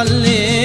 خليت